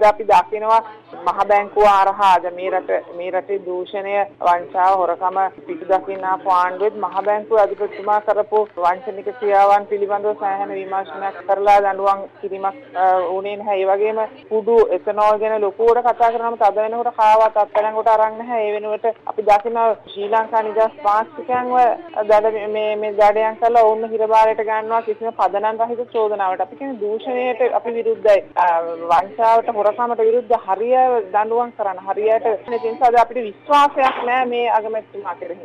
අද අපි දකිනවා මහ බැංකුව හරහා අද මේ රට මේ රටේ දූෂණය වංචාව හොරකම පිටු දකින්න ආපු ආණ්ඩුවෙත් මහ බැංකුව අධිපතිතුමා කරපු වංචනික ක්‍රියාවන් පිළිබඳව සෑහෙන විමර්ශනයක් කරලා දඬුවම් කිරීමක් වුණේ නැහැ. ඒ වගේම කුඩු එතනෝල් ගැන ලොකුවට කතා කරනම තද වෙනකොට කාවත් අත්අඩංගුවට අරන් නැහැ. ඒ වෙනුවට අපි දකින ශ්‍රී ලංකා නිදහස් පාක්ෂිකයන්ව දඩ මේ මේ දඩයන් කරලා ඔවුන් හිරබාරයට ගන්නවා කිසිම පදනම් රහිත චෝදනාවට. අපි කියන්නේ දූෂණයට අපි විරුද්ධයි. වංචාවට හොරකමට විරුද්ධ හරිය දඬුවම් කරන්න හරියට ඒ නිසා අපිට විශ්වාසයක් නැහැ මේ අගමැතිතුමා කෙරෙහි.